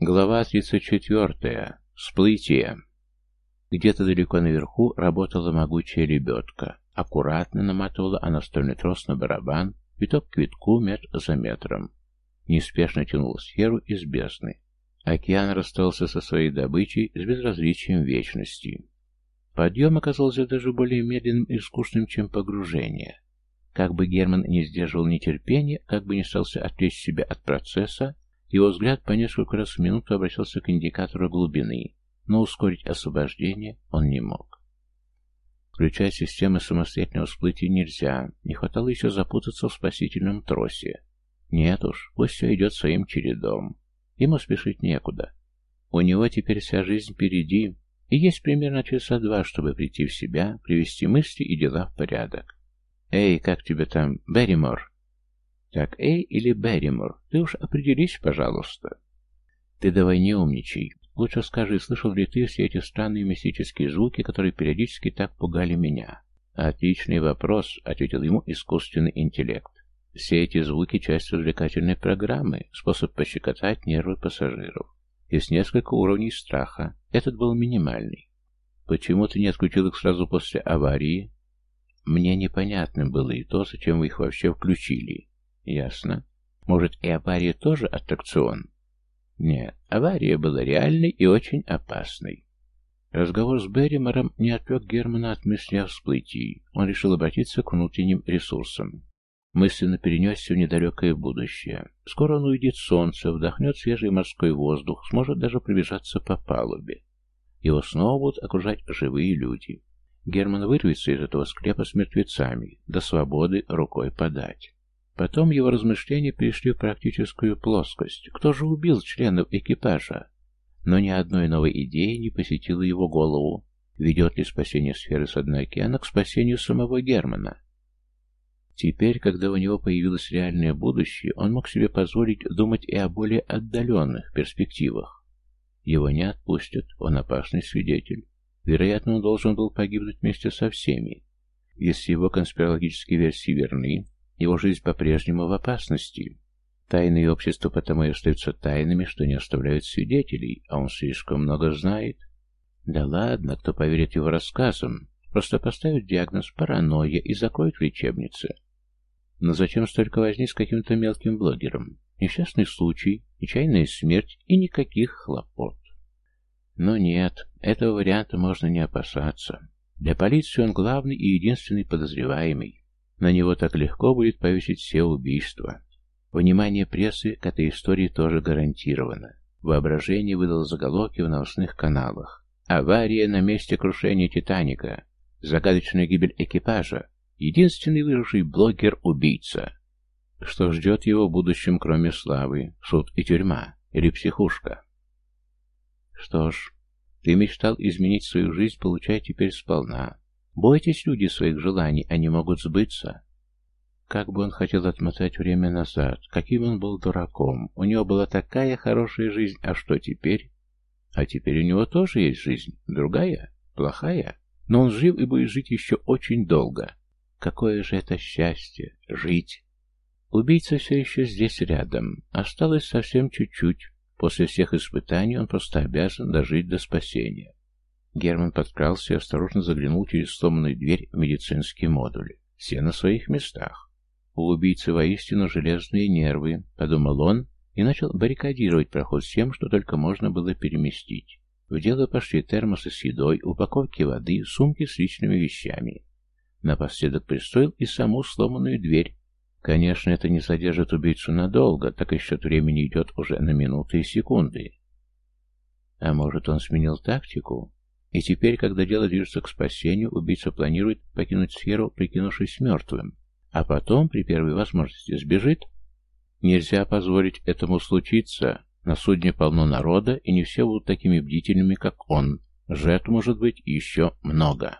Глава 34. Всплытие. Где-то далеко наверху работала могучая лебедка. Аккуратно наматывала она стольный трос на барабан, виток к витку, метр за метром. Неспешно тянул сферу из бездны. Океан расстался со своей добычей с безразличием вечности. Подъем оказался даже более медленным и скучным, чем погружение. Как бы Герман не сдерживал нетерпения, как бы не старался отвлечь себя от процесса, его взгляд по несколько раз в минуту обращался к индикатору глубины, но ускорить освобождение он не мог. Включать системы самостоятельного всплытия нельзя, не хватало еще запутаться в спасительном тросе. Нет уж, пусть все идет своим чередом. Ему спешить некуда. У него теперь вся жизнь впереди, и есть примерно часа два, чтобы прийти в себя, привести мысли и дела в порядок. «Эй, как тебе там, Берримор?» Так, Эй или Берримор, ты уж определись, пожалуйста. Ты давай не умничай. Лучше скажи, слышал ли ты все эти странные мистические звуки, которые периодически так пугали меня? Отличный вопрос, ответил ему искусственный интеллект. Все эти звуки — часть развлекательной программы, способ пощекотать нервы пассажиров. Есть несколько уровней страха. Этот был минимальный. Почему ты не отключил их сразу после аварии? Мне непонятным было и то, зачем вы их вообще включили. Ясно. Может, и авария тоже аттракцион? Нет, авария была реальной и очень опасной. Разговор с Берримором не отвлек Германа от мысли о всплытии. Он решил обратиться к внутренним ресурсам. Мысленно перенесся в недалекое будущее. Скоро он увидит солнце, вдохнет свежий морской воздух, сможет даже пробежаться по палубе. Его снова будут окружать живые люди. Герман вырвется из этого склепа с мертвецами, до свободы рукой подать. Потом его размышления перешли в практическую плоскость. Кто же убил членов экипажа? Но ни одной новой идеи не посетила его голову. Ведет ли спасение сферы с дна океана к спасению самого Германа? Теперь, когда у него появилось реальное будущее, он мог себе позволить думать и о более отдаленных перспективах. Его не отпустят, он опасный свидетель. Вероятно, он должен был погибнуть вместе со всеми. Если его конспирологические версии верны, его жизнь по-прежнему в опасности. Тайные общества потому и остаются тайными, что не оставляют свидетелей, а он слишком много знает. Да ладно, кто поверит его рассказам? Просто поставит диагноз паранойя и закроет в лечебнице. Но зачем столько возни с каким-то мелким блогером? Несчастный случай, нечаянная смерть и никаких хлопот. Но нет, этого варианта можно не опасаться. Для полиции он главный и единственный подозреваемый. На него так легко будет повесить все убийства. Внимание прессы к этой истории тоже гарантировано. Воображение выдало заголовки в новостных каналах. Авария на месте крушения «Титаника». Загадочная гибель экипажа. Единственный выживший блогер-убийца. Что ждет его в будущем, кроме славы? Суд и тюрьма? Или психушка? Что ж, ты мечтал изменить свою жизнь, получай теперь сполна. Бойтесь, люди, своих желаний, они могут сбыться. Как бы он хотел отмотать время назад, каким он был дураком. У него была такая хорошая жизнь, а что теперь? А теперь у него тоже есть жизнь. Другая? Плохая? Но он жив и будет жить еще очень долго. Какое же это счастье — жить! Убийца все еще здесь рядом. Осталось совсем чуть-чуть. После всех испытаний он просто обязан дожить до спасения. Герман подкрался и осторожно заглянул через сломанную дверь в медицинский модуль. Все на своих местах. У убийцы воистину железные нервы, подумал он, и начал баррикадировать проход всем, что только можно было переместить. В дело пошли термосы с едой, упаковки воды, сумки с личными вещами. Напоследок пристроил и саму сломанную дверь. Конечно, это не задержит убийцу надолго, так и счет времени идет уже на минуты и секунды. А может, он сменил тактику? И теперь, когда дело движется к спасению, убийца планирует покинуть сферу, прикинувшись мертвым, а потом, при первой возможности, сбежит. Нельзя позволить этому случиться. На судне полно народа, и не все будут такими бдительными, как он. Жертв может быть еще много.